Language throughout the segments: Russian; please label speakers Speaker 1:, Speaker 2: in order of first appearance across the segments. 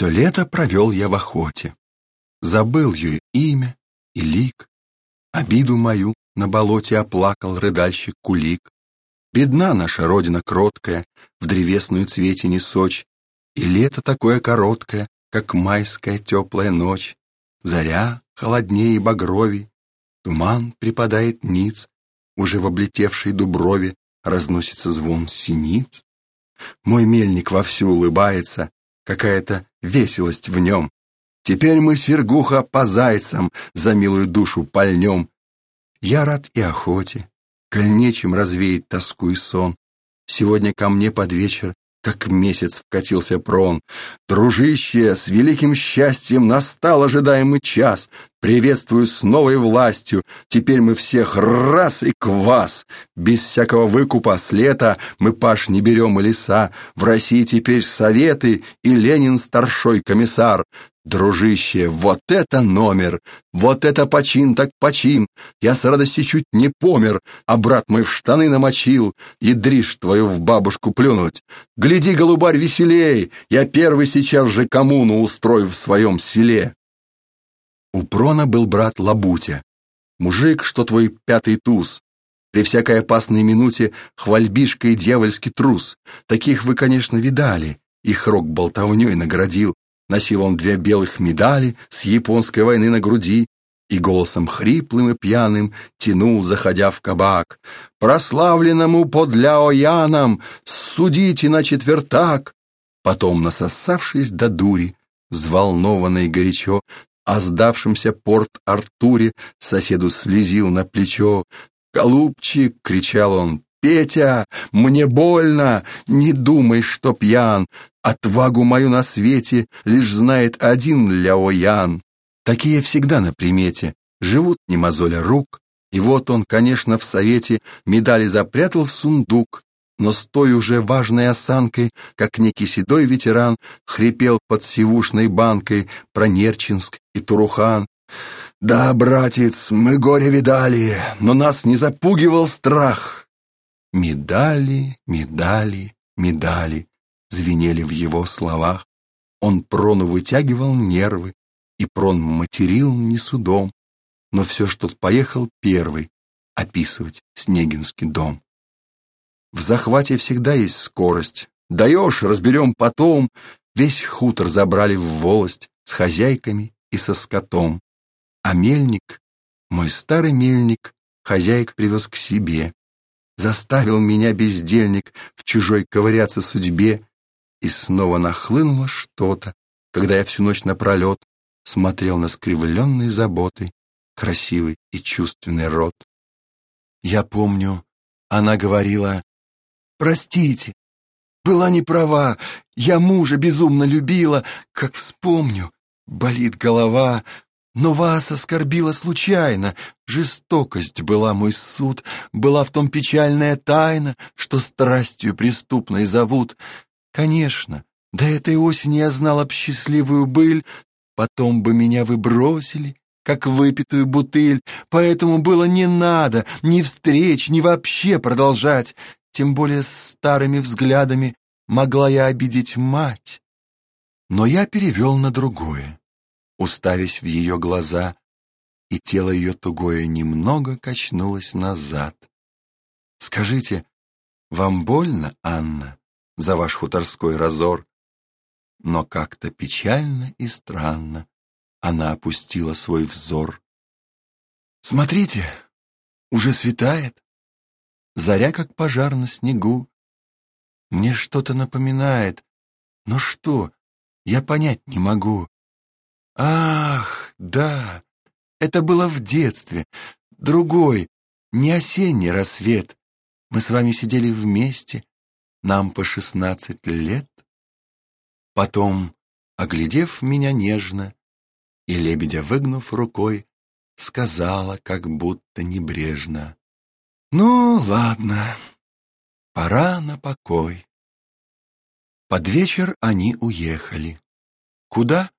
Speaker 1: Все лето провел я в охоте. Забыл ее имя и лик. Обиду мою на болоте оплакал рыдальщик Кулик. Бедна наша родина кроткая, в древесную цвете не сочь, И лето такое короткое, как майская теплая ночь. Заря холоднее багрови, туман припадает ниц, Уже в облетевшей дуброве разносится звон синиц. Мой мельник вовсю улыбается, какая-то веселость в нем. Теперь мы, Свергуха, по зайцам за милую душу пальнем. Я рад и охоте, коль нечем развеять тоску и сон. Сегодня ко мне под вечер, как месяц вкатился прон. Дружище, с великим счастьем настал ожидаемый час. Приветствую с новой властью, теперь мы всех раз и к вас. Без всякого выкупа с лета мы паш не берем и леса. В России теперь советы и Ленин старшой комиссар. Дружище, вот это номер! Вот это почин так почин! Я с радости чуть не помер, а брат мой в штаны намочил. Ядришь твою в бабушку плюнуть. Гляди, голубарь, веселей! Я первый сейчас же коммуну устрою в своем селе. У Прона был брат Лабутя. Мужик, что твой пятый туз. При всякой опасной минуте хвальбишка и дьявольский трус. Таких вы, конечно, видали. Их рок болтовней наградил. Носил он две белых медали с японской войны на груди и голосом хриплым и пьяным тянул, заходя в кабак. «Прославленному под Ляояном судите на четвертак!» Потом, насосавшись до дури, взволнованно и горячо, о сдавшемся порт-Артуре соседу слезил на плечо. «Голубчик!» — кричал он. «Петя, мне больно! Не думай, что пьян! Отвагу мою на свете лишь знает один Ляоян. Такие всегда на примете, живут не мозоля рук. И вот он, конечно, в совете медали запрятал в сундук, но с той уже важной осанкой, как некий седой ветеран, хрипел под сивушной банкой про Нерчинск и Турухан. «Да, братец, мы горе видали, но нас не запугивал страх». Медали, медали, медали звенели в его словах. Он прону вытягивал нервы, и прон материл не судом, но все ж тот поехал первый описывать Снегинский дом. В захвате всегда есть скорость. Даешь, разберем потом. Весь хутор забрали в волость с хозяйками и со скотом. А мельник, мой старый мельник, хозяйка привез к себе. Заставил меня, бездельник, в чужой ковыряться судьбе, и снова нахлынуло что-то, когда я всю ночь напролет смотрел на скривленный заботой красивый и чувственный рот. Я помню, она говорила, «Простите, была не права, я мужа безумно любила, как вспомню, болит голова, но вас оскорбила случайно, жестокость была мой суд, была в том печальная тайна, что страстью преступной зовут. Конечно, до этой осени я знал об счастливую быль, потом бы меня вы бросили, как выпитую бутыль, поэтому было не надо ни встреч, ни вообще продолжать, тем более старыми взглядами могла я обидеть мать. Но я перевел на другое, уставясь в ее глаза, и тело ее тугое немного качнулось назад. «Скажите, вам больно, Анна?» за ваш хуторской разор. Но как-то печально и странно она опустила свой взор. Смотрите, уже светает, заря как пожар на снегу. Мне что-то напоминает, но что, я понять не могу. Ах, да, это было в детстве, другой, не осенний рассвет. Мы с вами сидели вместе, нам по шестнадцать лет. Потом, оглядев меня нежно, и лебедя выгнув рукой, сказала, как будто небрежно, «Ну, ладно, пора на покой». Под вечер они уехали. Куда?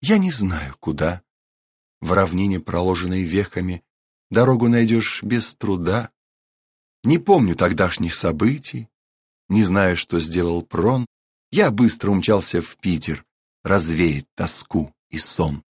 Speaker 1: Я не знаю, куда. В равнине, проложенной вехами, дорогу найдешь без труда. Не помню тогдашних событий, не зная, что сделал Прон, я быстро умчался в Питер. развеет тоску и сон.